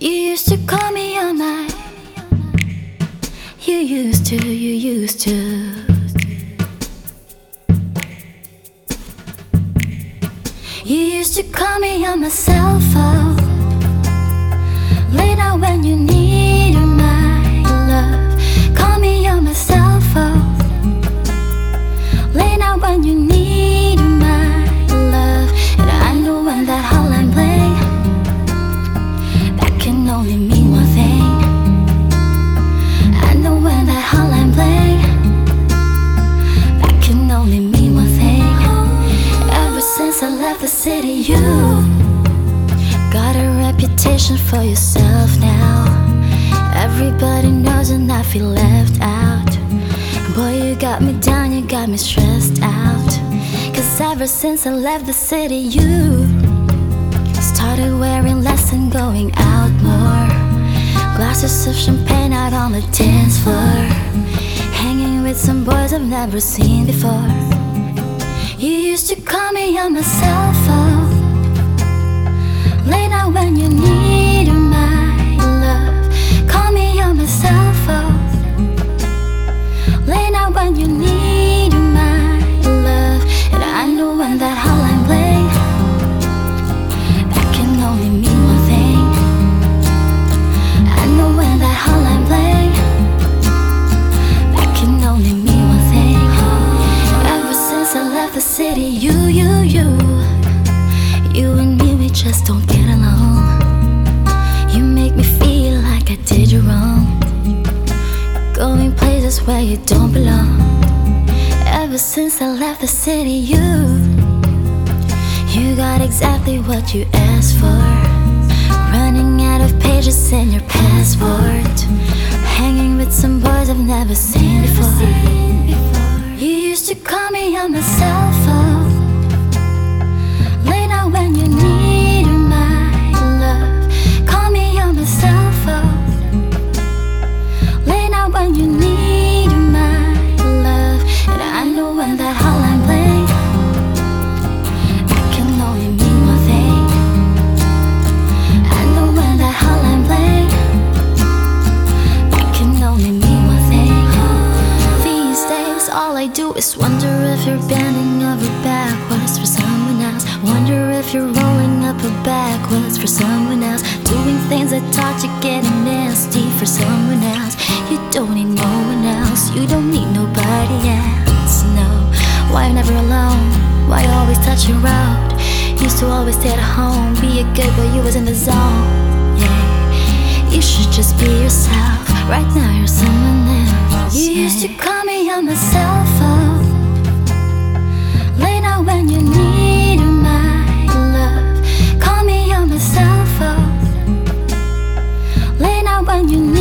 You used to call me on my. You used to, you used to. You used to call me on my cell phone. Late out when you needed got a reputation for yourself now. Everybody knows, and I feel left out. Boy, you got me down, you got me stressed out. Cause ever since I left the city, you started wearing less and going out more. Glasses of champagne out on the dance floor. Hanging with some boys I've never seen before. You used to call me on my cell phone. Late out when you needed just don't get along. You make me feel like I did you wrong. Going places where you don't belong. Ever since I left the city, you you got exactly what you asked for. Running out of pages in your passport. Hanging with some boys I've never seen before. You used to call me on my cell phone. never alone. Why you always touching road? Used to always stay at home, be a good boy, you was in the zone. Yeah, you should just be yourself. Right now you're someone else. You yeah. used to call me on my cell phone. Late night when you needed my love, call me on my cell phone. Late night when you need.